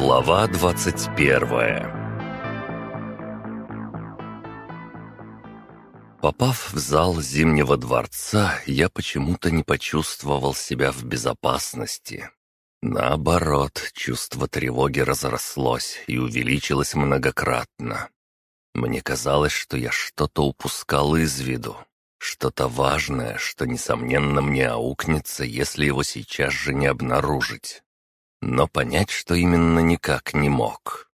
Глава 21 Попав в зал Зимнего дворца, я почему-то не почувствовал себя в безопасности. Наоборот, чувство тревоги разрослось и увеличилось многократно. Мне казалось, что я что-то упускал из виду, что-то важное, что, несомненно, мне аукнется, если его сейчас же не обнаружить но понять, что именно никак не мог.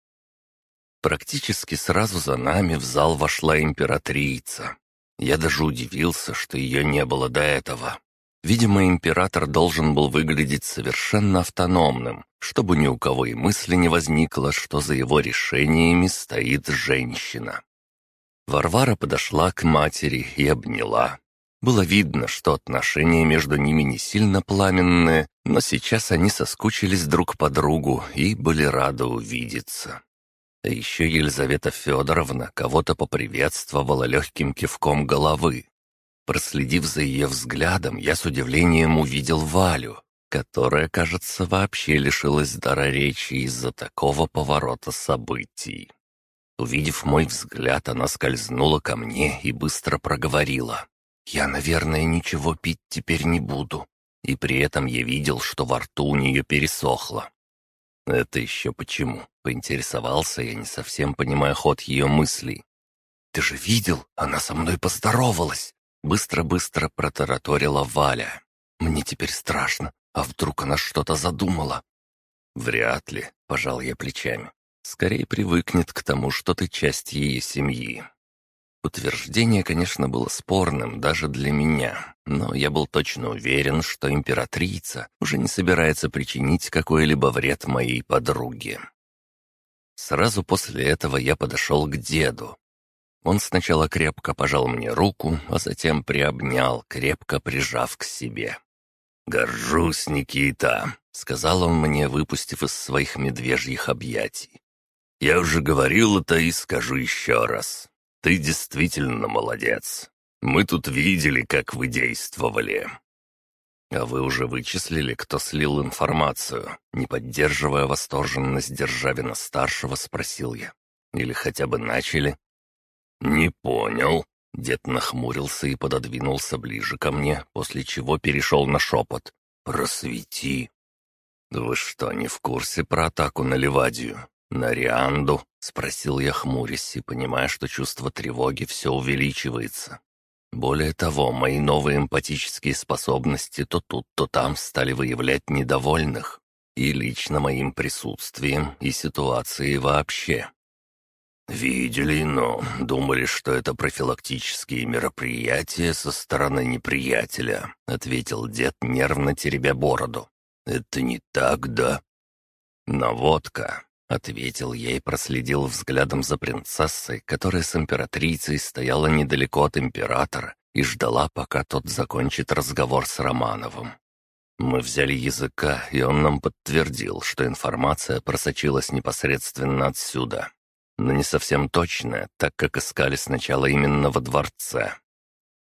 Практически сразу за нами в зал вошла императрица. Я даже удивился, что ее не было до этого. Видимо, император должен был выглядеть совершенно автономным, чтобы ни у кого и мысли не возникло, что за его решениями стоит женщина. Варвара подошла к матери и обняла. Было видно, что отношения между ними не сильно пламенные, но сейчас они соскучились друг по другу и были рады увидеться. А еще Елизавета Федоровна кого-то поприветствовала легким кивком головы. Проследив за ее взглядом, я с удивлением увидел Валю, которая, кажется, вообще лишилась дара речи из-за такого поворота событий. Увидев мой взгляд, она скользнула ко мне и быстро проговорила. Я, наверное, ничего пить теперь не буду. И при этом я видел, что во рту у нее пересохло. Это еще почему? Поинтересовался я, не совсем понимая ход ее мыслей. «Ты же видел? Она со мной поздоровалась!» Быстро-быстро протараторила Валя. «Мне теперь страшно. А вдруг она что-то задумала?» «Вряд ли», — пожал я плечами. «Скорее привыкнет к тому, что ты часть ее семьи. Утверждение, конечно, было спорным даже для меня, но я был точно уверен, что императрица уже не собирается причинить какой-либо вред моей подруге. Сразу после этого я подошел к деду. Он сначала крепко пожал мне руку, а затем приобнял, крепко прижав к себе. «Горжусь, Никита», — сказал он мне, выпустив из своих медвежьих объятий. «Я уже говорил это и скажу еще раз. Ты действительно молодец. Мы тут видели, как вы действовали». «А вы уже вычислили, кто слил информацию?» Не поддерживая восторженность Державина-старшего, спросил я. «Или хотя бы начали?» «Не понял». Дед нахмурился и пододвинулся ближе ко мне, после чего перешел на шепот. «Просвети». «Вы что, не в курсе про атаку на Ливадию? На Рианду?» — спросил я, хмурясь и понимая, что чувство тревоги все увеличивается. Более того, мои новые эмпатические способности то тут, то там стали выявлять недовольных. И лично моим присутствием, и ситуацией вообще. «Видели, но думали, что это профилактические мероприятия со стороны неприятеля», — ответил дед, нервно теребя бороду. «Это не так, да?» «Наводка. Ответил я и проследил взглядом за принцессой, которая с императрицей стояла недалеко от императора и ждала, пока тот закончит разговор с Романовым. Мы взяли языка, и он нам подтвердил, что информация просочилась непосредственно отсюда. Но не совсем точная, так как искали сначала именно во дворце.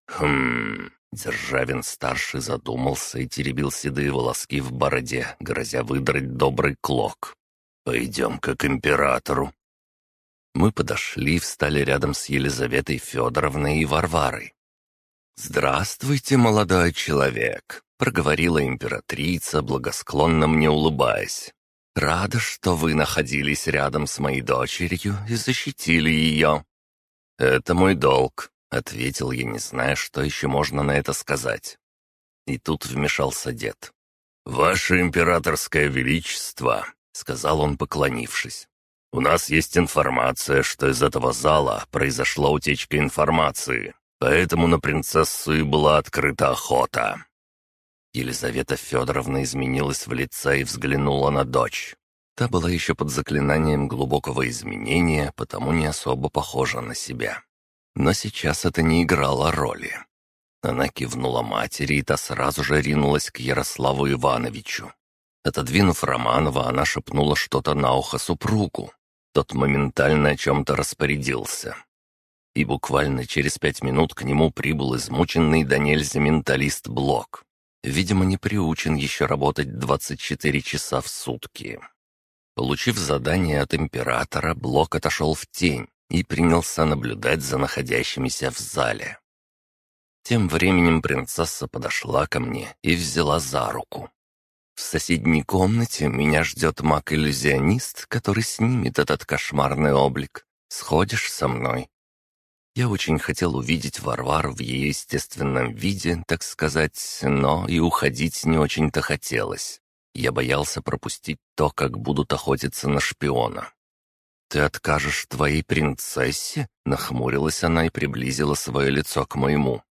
Хм... Державин-старший задумался и теребил седые волоски в бороде, грозя выдрать добрый клок. «Пойдем-ка к императору». Мы подошли и встали рядом с Елизаветой Федоровной и Варварой. «Здравствуйте, молодой человек», — проговорила императрица, благосклонно мне улыбаясь. «Рада, что вы находились рядом с моей дочерью и защитили ее». «Это мой долг», — ответил я, не зная, что еще можно на это сказать. И тут вмешался дед. «Ваше императорское величество, — сказал он, поклонившись. «У нас есть информация, что из этого зала произошла утечка информации, поэтому на принцессу и была открыта охота». Елизавета Федоровна изменилась в лице и взглянула на дочь. Та была еще под заклинанием глубокого изменения, потому не особо похожа на себя. Но сейчас это не играло роли. Она кивнула матери, и та сразу же ринулась к Ярославу Ивановичу. Отодвинув Романова, она шепнула что-то на ухо супругу. Тот моментально о чем-то распорядился. И буквально через пять минут к нему прибыл измученный до нельзя менталист Блок. Видимо, не приучен еще работать 24 часа в сутки. Получив задание от императора, Блок отошел в тень и принялся наблюдать за находящимися в зале. Тем временем принцесса подошла ко мне и взяла за руку. В соседней комнате меня ждет маг-иллюзионист, который снимет этот кошмарный облик. Сходишь со мной?» Я очень хотел увидеть Варвару в ее естественном виде, так сказать, но и уходить не очень-то хотелось. Я боялся пропустить то, как будут охотиться на шпиона. «Ты откажешь твоей принцессе?» — нахмурилась она и приблизила свое лицо к моему.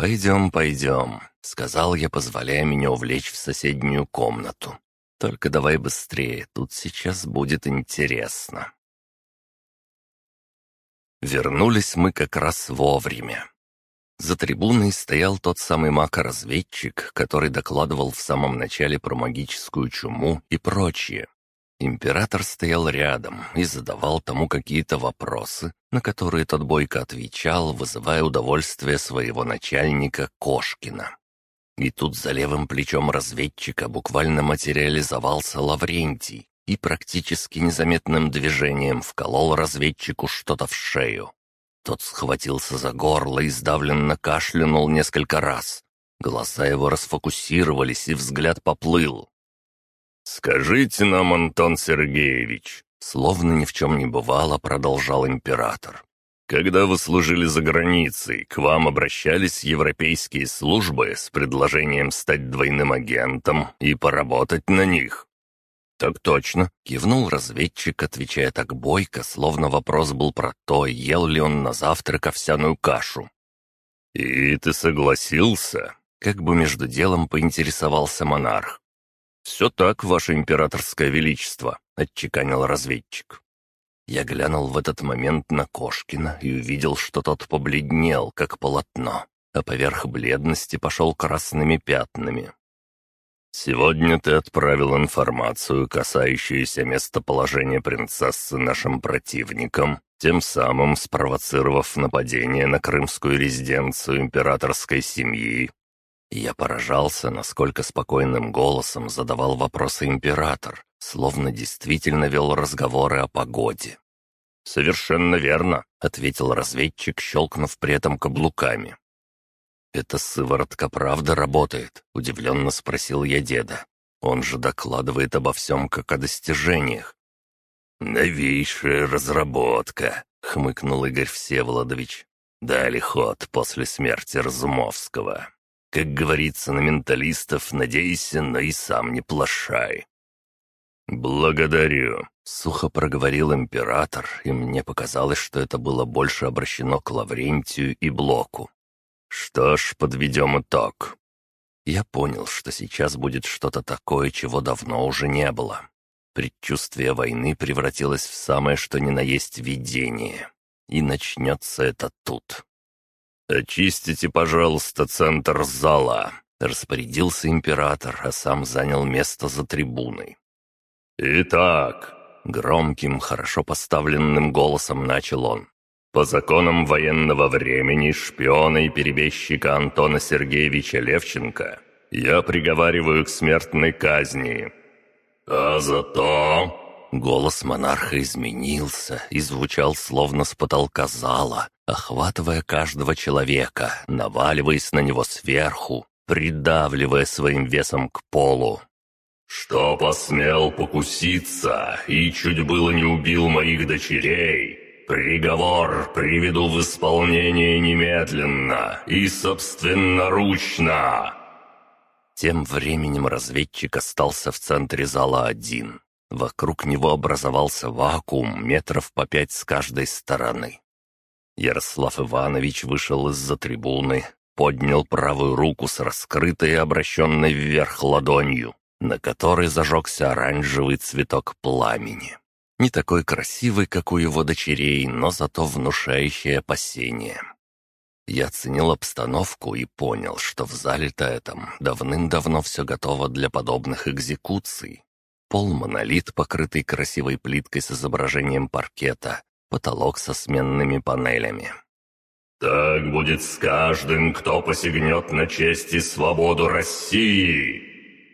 «Пойдем, пойдем», — сказал я, позволяя меня увлечь в соседнюю комнату. «Только давай быстрее, тут сейчас будет интересно». Вернулись мы как раз вовремя. За трибуной стоял тот самый маг-разведчик, который докладывал в самом начале про магическую чуму и прочее. Император стоял рядом и задавал тому какие-то вопросы, на которые тот бойко отвечал, вызывая удовольствие своего начальника Кошкина. И тут за левым плечом разведчика буквально материализовался Лаврентий и практически незаметным движением вколол разведчику что-то в шею. Тот схватился за горло и сдавленно кашлянул несколько раз. Глаза его расфокусировались, и взгляд поплыл. «Скажите нам, Антон Сергеевич», словно ни в чем не бывало, продолжал император. «Когда вы служили за границей, к вам обращались европейские службы с предложением стать двойным агентом и поработать на них?» «Так точно», — кивнул разведчик, отвечая так бойко, словно вопрос был про то, ел ли он на завтрак овсяную кашу. «И ты согласился?» — как бы между делом поинтересовался монарх. «Все так, ваше императорское величество», — отчеканил разведчик. Я глянул в этот момент на Кошкина и увидел, что тот побледнел, как полотно, а поверх бледности пошел красными пятнами. «Сегодня ты отправил информацию, касающуюся местоположения принцессы нашим противникам, тем самым спровоцировав нападение на крымскую резиденцию императорской семьи я поражался, насколько спокойным голосом задавал вопросы император, словно действительно вел разговоры о погоде. «Совершенно верно», — ответил разведчик, щелкнув при этом каблуками. «Это сыворотка правда работает?» — удивленно спросил я деда. «Он же докладывает обо всем, как о достижениях». «Новейшая разработка», — хмыкнул Игорь Всеволодович. «Дали ход после смерти Разумовского. Как говорится на менталистов, надейся, но и сам не плашай. «Благодарю», — сухо проговорил император, и мне показалось, что это было больше обращено к Лаврентию и Блоку. «Что ж, подведем итог». Я понял, что сейчас будет что-то такое, чего давно уже не было. Предчувствие войны превратилось в самое что ни на есть видение. И начнется это тут. «Очистите, пожалуйста, центр зала», — распорядился император, а сам занял место за трибуной. «Итак», — громким, хорошо поставленным голосом начал он, «по законам военного времени шпиона и перебежчика Антона Сергеевича Левченко я приговариваю к смертной казни». «А за то...» Голос монарха изменился и звучал словно с потолка зала, охватывая каждого человека, наваливаясь на него сверху, придавливая своим весом к полу. «Что посмел покуситься и чуть было не убил моих дочерей, приговор приведу в исполнение немедленно и собственноручно!» Тем временем разведчик остался в центре зала один. Вокруг него образовался вакуум метров по пять с каждой стороны. Ярослав Иванович вышел из-за трибуны, поднял правую руку с раскрытой и обращенной вверх ладонью, на которой зажегся оранжевый цветок пламени. Не такой красивый, как у его дочерей, но зато внушающий опасения. Я оценил обстановку и понял, что в зале-то этом давным-давно все готово для подобных экзекуций. Пол монолит, покрытый красивой плиткой с изображением паркета, потолок со сменными панелями. «Так будет с каждым, кто посягнет на честь и свободу России!»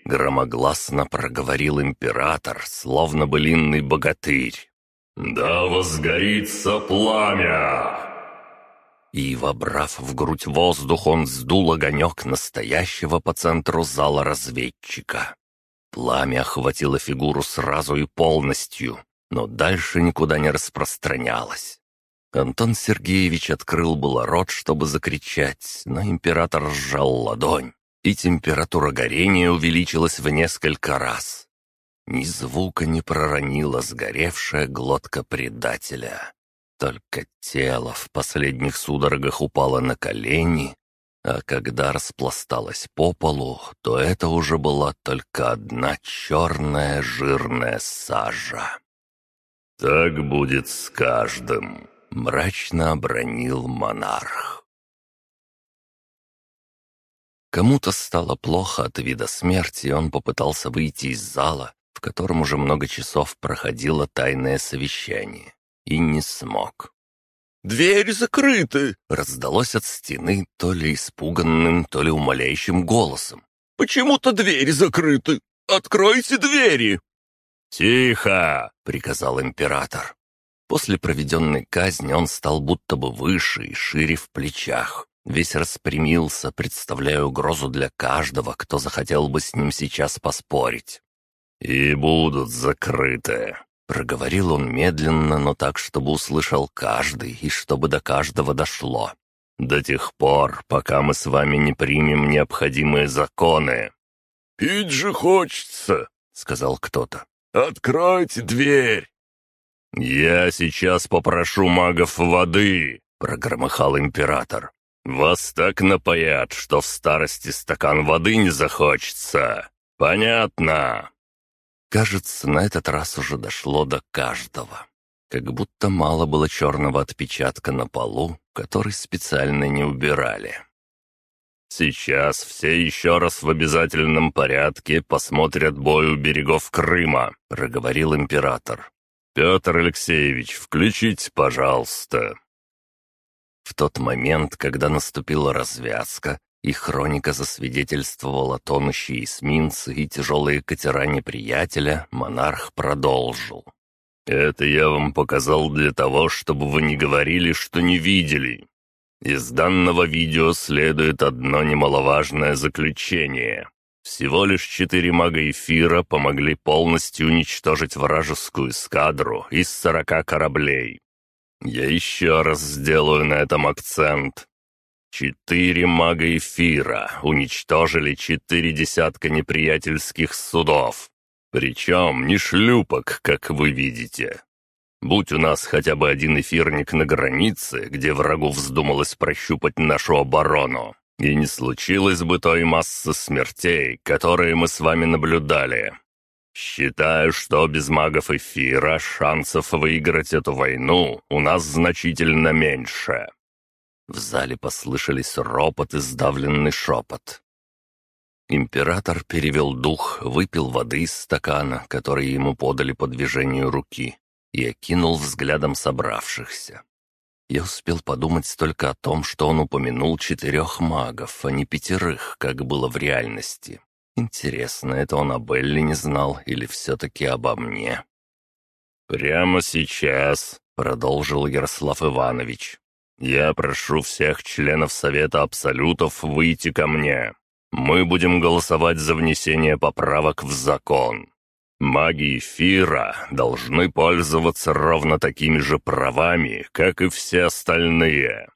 громогласно проговорил император, словно былинный богатырь. «Да возгорится пламя!» И, вобрав в грудь воздух, он сдул огонек настоящего по центру зала разведчика. Пламя охватило фигуру сразу и полностью, но дальше никуда не распространялось. Антон Сергеевич открыл было рот, чтобы закричать, но император сжал ладонь, и температура горения увеличилась в несколько раз. Ни звука не проронила сгоревшая глотка предателя. Только тело в последних судорогах упало на колени, а когда распласталось по полу, то это уже была только одна черная жирная сажа. «Так будет с каждым», — мрачно обронил монарх. Кому-то стало плохо от вида смерти, и он попытался выйти из зала, в котором уже много часов проходило тайное совещание, и не смог. «Двери закрыты!» — раздалось от стены то ли испуганным, то ли умоляющим голосом. «Почему-то двери закрыты! Откройте двери!» «Тихо!» — приказал император. После проведенной казни он стал будто бы выше и шире в плечах. Весь распрямился, представляя угрозу для каждого, кто захотел бы с ним сейчас поспорить. «И будут закрыты», Проговорил он медленно, но так, чтобы услышал каждый и чтобы до каждого дошло. «До тех пор, пока мы с вами не примем необходимые законы». «Пить же хочется», — сказал кто-то. «Откройте дверь!» «Я сейчас попрошу магов воды», — прогромыхал император. «Вас так напоят, что в старости стакан воды не захочется. Понятно?» Кажется, на этот раз уже дошло до каждого. Как будто мало было черного отпечатка на полу, который специально не убирали. «Сейчас все еще раз в обязательном порядке посмотрят бой у берегов Крыма», — проговорил император. «Петр Алексеевич, включите, пожалуйста». В тот момент, когда наступила развязка, и хроника засвидетельствовала тонущие эсминцы и тяжелые катера неприятеля, монарх продолжил. «Это я вам показал для того, чтобы вы не говорили, что не видели. Из данного видео следует одно немаловажное заключение. Всего лишь четыре мага эфира помогли полностью уничтожить вражескую эскадру из сорока кораблей. Я еще раз сделаю на этом акцент. Четыре мага эфира уничтожили четыре десятка неприятельских судов. Причем не шлюпок, как вы видите. Будь у нас хотя бы один эфирник на границе, где врагу вздумалось прощупать нашу оборону, и не случилось бы той массы смертей, которые мы с вами наблюдали. Считаю, что без магов эфира шансов выиграть эту войну у нас значительно меньше. В зале послышались ропот и сдавленный шепот. Император перевел дух, выпил воды из стакана, который ему подали по движению руки, и окинул взглядом собравшихся. Я успел подумать только о том, что он упомянул четырех магов, а не пятерых, как было в реальности. Интересно, это он о Белли не знал или все-таки обо мне? «Прямо сейчас», — продолжил Ярослав Иванович, я прошу всех членов Совета Абсолютов выйти ко мне. Мы будем голосовать за внесение поправок в закон. Маги эфира должны пользоваться ровно такими же правами, как и все остальные.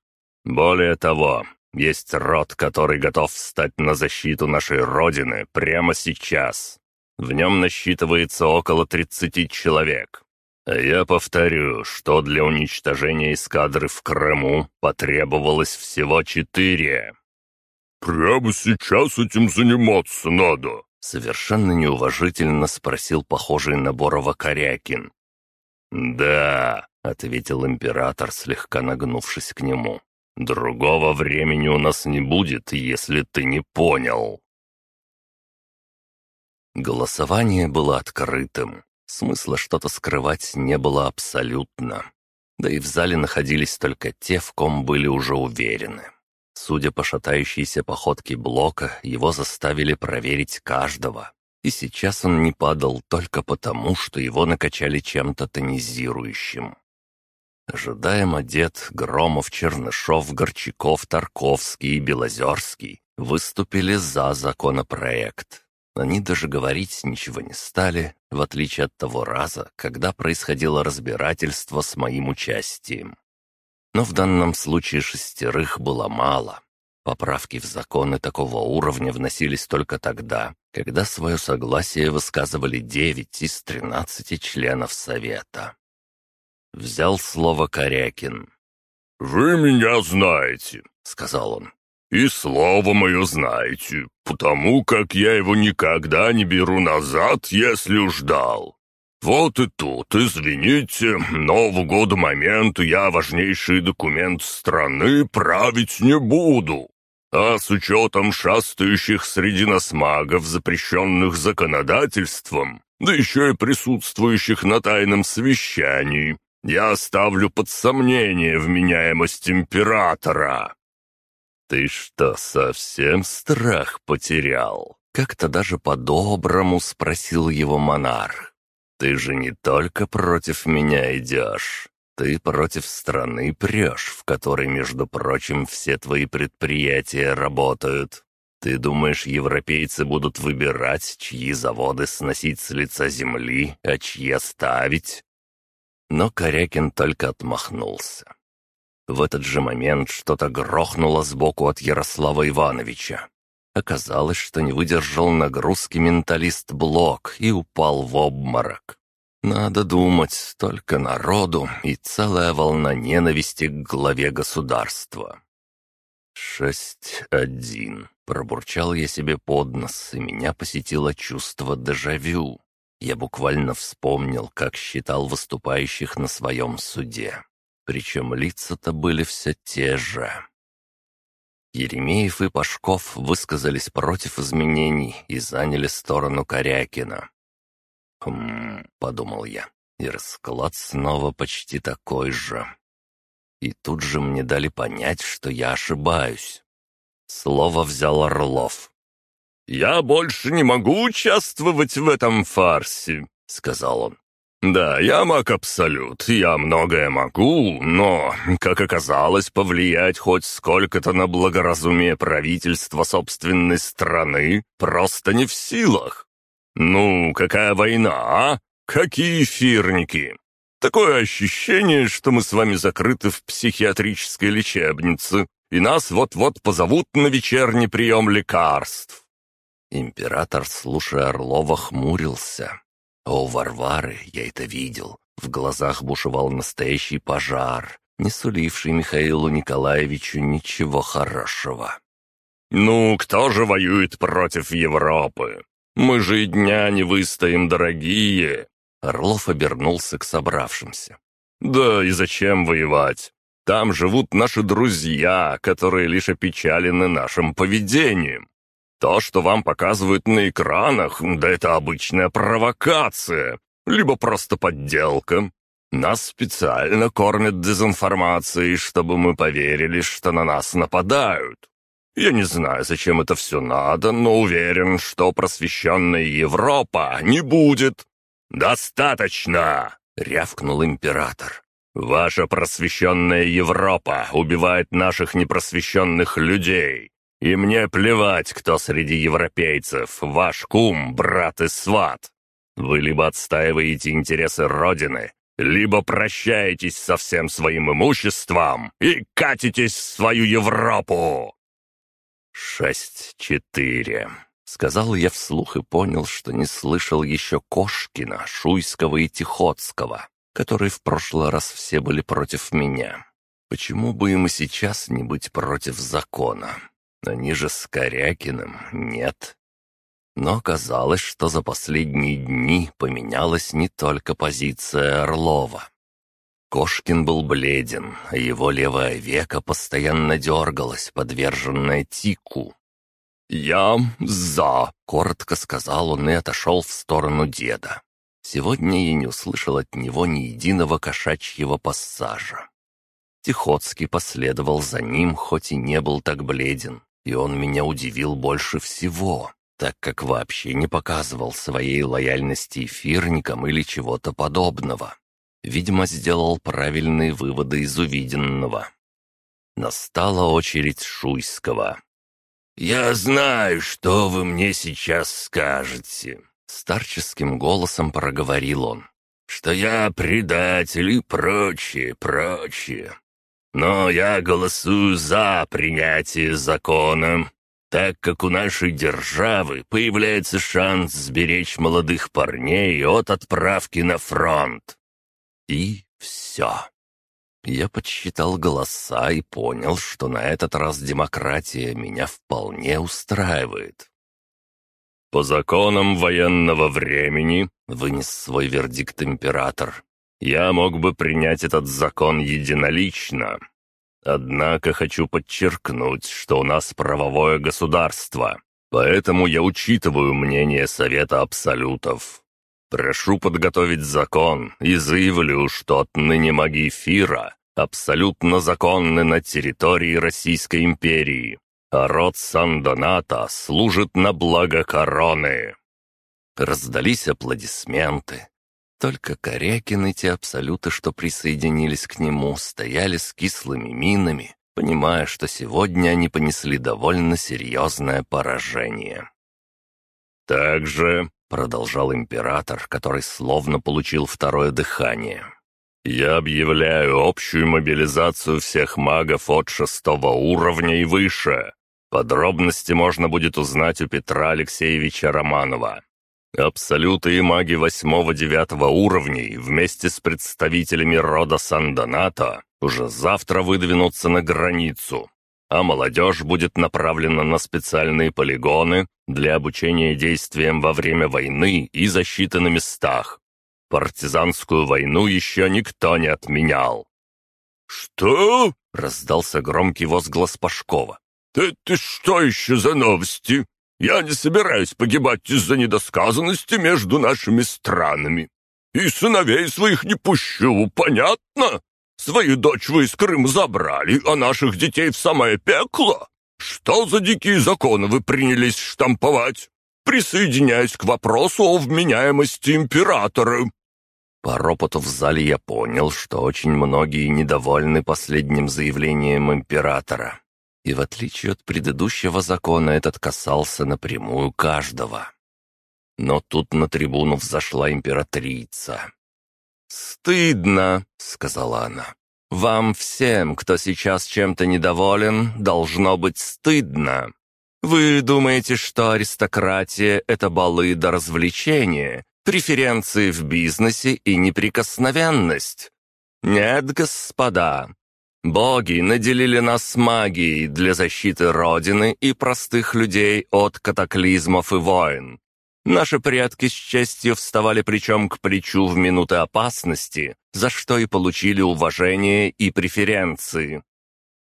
Более того, есть род, который готов встать на защиту нашей Родины прямо сейчас. В нем насчитывается около 30 человек. Я повторю, что для уничтожения эскадры в Крыму потребовалось всего четыре. «Прямо сейчас этим заниматься надо», — совершенно неуважительно спросил похожий на Борова Корякин. «Да», — ответил император, слегка нагнувшись к нему. «Другого времени у нас не будет, если ты не понял». Голосование было открытым. Смысла что-то скрывать не было абсолютно. Да и в зале находились только те, в ком были уже уверены. Судя по шатающейся походке блока, его заставили проверить каждого. И сейчас он не падал только потому, что его накачали чем-то тонизирующим. Ожидаемо дед, Громов, Чернышов, Горчаков, Тарковский и Белозерский выступили за законопроект. Они даже говорить ничего не стали, в отличие от того раза, когда происходило разбирательство с моим участием. Но в данном случае шестерых было мало. Поправки в законы такого уровня вносились только тогда, когда свое согласие высказывали девять из тринадцати членов Совета. Взял слово Корякин. «Вы меня знаете», — сказал он. «И слово мое знаете, потому как я его никогда не беру назад, если уж дал. Вот и тут, извините, но в угоду моменту я важнейший документ страны править не буду. А с учетом шастающих среди нас магов, запрещенных законодательством, да еще и присутствующих на тайном совещании, я ставлю под сомнение вменяемость императора». «Ты что, совсем страх потерял?» Как-то даже по-доброму спросил его монарх. «Ты же не только против меня идешь, ты против страны прешь, в которой, между прочим, все твои предприятия работают. Ты думаешь, европейцы будут выбирать, чьи заводы сносить с лица земли, а чьи оставить?» Но Корякин только отмахнулся. В этот же момент что-то грохнуло сбоку от Ярослава Ивановича. Оказалось, что не выдержал нагрузки менталист Блок и упал в обморок. Надо думать, только народу и целая волна ненависти к главе государства. «Шесть один», — пробурчал я себе под нос, и меня посетило чувство дежавю. Я буквально вспомнил, как считал выступающих на своем суде. Причем лица-то были все те же. Еремеев и Пашков высказались против изменений и заняли сторону Корякина. «Хм...» — подумал я. И расклад снова почти такой же. И тут же мне дали понять, что я ошибаюсь. Слово взял Орлов. «Я больше не могу участвовать в этом фарсе», — сказал он. «Да, я маг Абсолют, я многое могу, но, как оказалось, повлиять хоть сколько-то на благоразумие правительства собственной страны просто не в силах. «Ну, какая война, а? Какие эфирники? Такое ощущение, что мы с вами закрыты в психиатрической лечебнице, и нас вот-вот позовут на вечерний прием лекарств». Император, слушая Орлова, хмурился. У Варвары, я это видел, в глазах бушевал настоящий пожар, не суливший Михаилу Николаевичу ничего хорошего. «Ну, кто же воюет против Европы? Мы же и дня не выстоим, дорогие!» Орлов обернулся к собравшимся. «Да и зачем воевать? Там живут наши друзья, которые лишь опечалены нашим поведением. То, что вам показывают на экранах, да это обычная провокация, либо просто подделка. Нас специально кормят дезинформацией, чтобы мы поверили, что на нас нападают. Я не знаю, зачем это все надо, но уверен, что просвещенная Европа не будет. «Достаточно!» — рявкнул император. «Ваша просвещенная Европа убивает наших непросвещенных людей. И мне плевать, кто среди европейцев, ваш кум, брат и сват. Вы либо отстаиваете интересы Родины, либо прощаетесь со всем своим имуществом и катитесь в свою Европу!» «Шесть-четыре», — сказал я вслух и понял, что не слышал еще Кошкина, Шуйского и Тихоцкого, которые в прошлый раз все были против меня. Почему бы им и сейчас не быть против закона? Они же с Корякиным, нет. Но оказалось, что за последние дни поменялась не только позиция Орлова. Кошкин был бледен, а его левое веко постоянно дергалось, подверженное тику. «Я за», — коротко сказал он и отошел в сторону деда. Сегодня я не услышал от него ни единого кошачьего пассажа. Тихоцкий последовал за ним, хоть и не был так бледен, и он меня удивил больше всего. так как вообще не показывал своей лояльности эфирникам или чего-то подобного. Видимо, сделал правильные выводы из увиденного. Настала очередь Шуйского. «Я знаю, что вы мне сейчас скажете», — старческим голосом проговорил он. «Что я предатель и прочее, прочее. Но я голосую за принятие закона, так как у нашей державы появляется шанс сберечь молодых парней от отправки на фронт. И все. Я подсчитал голоса и понял, что на этот раз демократия меня вполне устраивает. «По законам военного времени», — вынес свой вердикт император, «я мог бы принять этот закон единолично. Однако хочу подчеркнуть, что у нас правовое государство, поэтому я учитываю мнение Совета Абсолютов. Прошу подготовить закон и заявлю, что отныне маги эфира абсолютно законны на территории Российской империи, а род Сан-Доната служит на благо короны». Раздались аплодисменты. Только Корякин и те абсолюты, что присоединились к нему, стояли с кислыми минами, понимая, что сегодня они понесли довольно серьезное поражение. «Также Продолжал император, который словно получил второе дыхание. «Я объявляю общую мобилизацию всех магов от шестого уровня и выше. Подробности можно будет узнать у Петра Алексеевича Романова. Абсолюты и маги восьмого-девятого уровней вместе с представителями рода Сан-Донато уже завтра выдвинутся на границу, а молодежь будет направлена на специальные полигоны для обучения действиям во время войны и защиты на местах. Партизанскую войну еще никто не отменял. «Что?» — раздался громкий возглас Пашкова. «Это что еще за новости? Я не собираюсь погибать из-за недосказанности между нашими странами. И сыновей своих не пущу, понятно?» Свою дочь вы из Крыма забрали, а наших детей в самое пекло? Что за дикие законы вы принялись штамповать? Присоединяясь к вопросу о вменяемости императора». По ропоту в зале я понял, что очень многие недовольны последним заявлением императора. И в отличие от предыдущего закона, этот касался напрямую каждого. Но тут на трибуну взошла императрица. «Стыдно», — сказала она. «Вам всем, кто сейчас чем-то недоволен, должно быть стыдно. Вы думаете, что аристократия — это балы до развлечения, преференции в бизнесе и неприкосновенность? Нет, господа. Боги наделили нас магией для защиты Родины и простых людей от катаклизмов и войн. Наши предки с честью вставали плечом к плечу в минуты опасности, за что и получили уважение и преференции.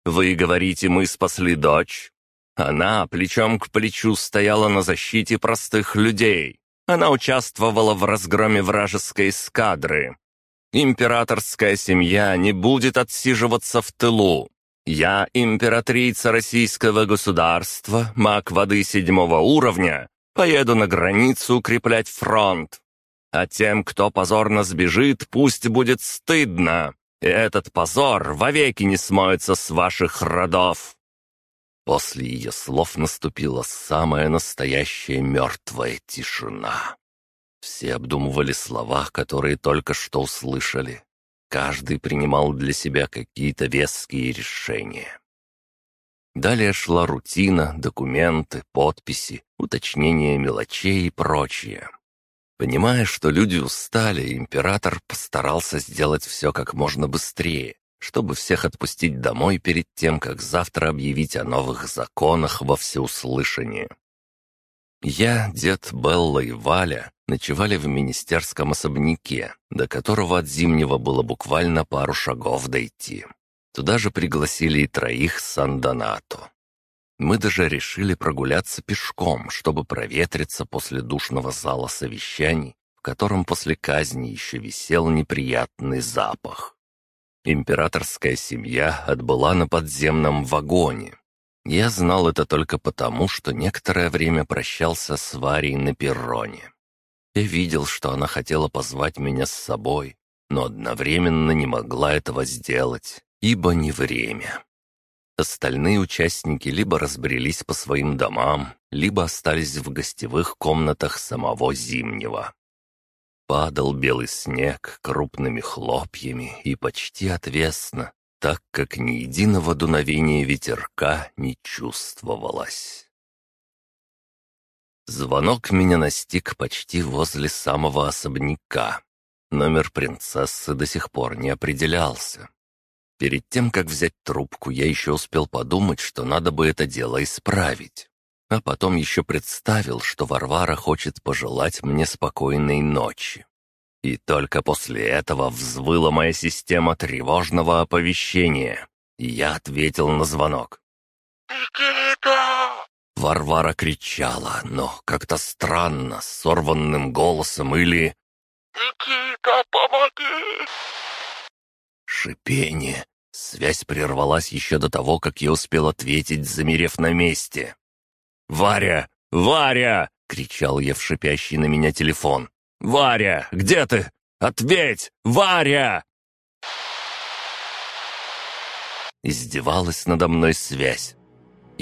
Вы говорите, мы спасли дочь? Она плечом к плечу стояла на защите простых людей. Она участвовала в разгроме вражеской эскадры. Императорская семья не будет отсиживаться в тылу. Я императрица российского государства, маг воды седьмого уровня, Поеду на границу укреплять фронт. А тем, кто позорно сбежит, пусть будет стыдно. И этот позор вовеки не смоется с ваших родов». После ее слов наступила самая настоящая мертвая тишина. Все обдумывали слова, которые только что услышали. Каждый принимал для себя какие-то веские решения. Далее шла рутина, документы, подписи, уточнение мелочей и прочее. Понимая, что люди устали, император постарался сделать все как можно быстрее, чтобы всех отпустить домой перед тем, как завтра объявить о новых законах во всеуслышание. Я, дед Белла и Валя ночевали в министерском особняке, до которого от Зимнего было буквально пару шагов дойти. Туда же пригласили и троих Сан-Донато. Мы даже решили прогуляться пешком, чтобы проветриться после душного зала совещаний, в котором после казни еще висел неприятный запах. Императорская семья отбыла на подземном вагоне. Я знал это только потому, что некоторое время прощался с Варей на перроне. Я видел, что она хотела позвать меня с собой, но одновременно не могла этого сделать, ибо не время. Остальные участники либо разбрелись по своим домам, либо остались в гостевых комнатах самого Зимнего. Падал белый снег крупными хлопьями и почти отвесно, так как ни единого дуновения ветерка не чувствовалось. Звонок меня настиг почти возле самого особняка. Номер принцессы до сих пор не определялся. Перед тем, как взять трубку, я еще успел подумать, что надо бы это дело исправить. А потом еще представил, что Варвара хочет пожелать мне спокойной ночи. И только после этого взвыла моя система тревожного оповещения. И я ответил на звонок. «Никита!» Варвара кричала, но как-то странно, сорванным голосом или... «Никита, помоги!» Шипение. Связь прервалась еще до того, как я успел ответить, замерев на месте. «Варя! Варя!» — кричал я в шипящий на меня телефон. «Варя, где ты? Ответь! Варя!» Издевалась надо мной связь.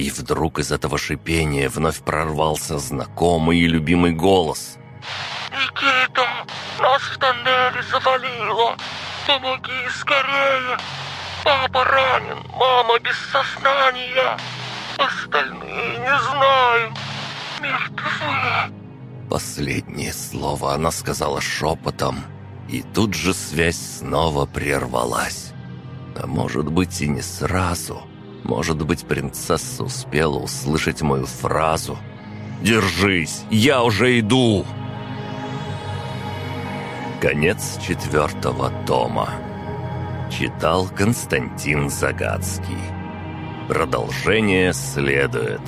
И вдруг из этого шипения вновь прорвался знакомый и любимый голос. «Никита, нас в тоннеле завалило! Помоги скорее! Папа ранен, мама без сознания! Остальные не знаю! Мертвы!» Последнее слово она сказала шепотом, и тут же связь снова прервалась. А может быть и не сразу. Может быть, принцесса успела услышать мою фразу. «Держись, я уже иду!» Конец четвертого тома. Читал Константин Загадский. Продолжение следует.